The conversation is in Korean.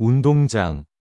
운동장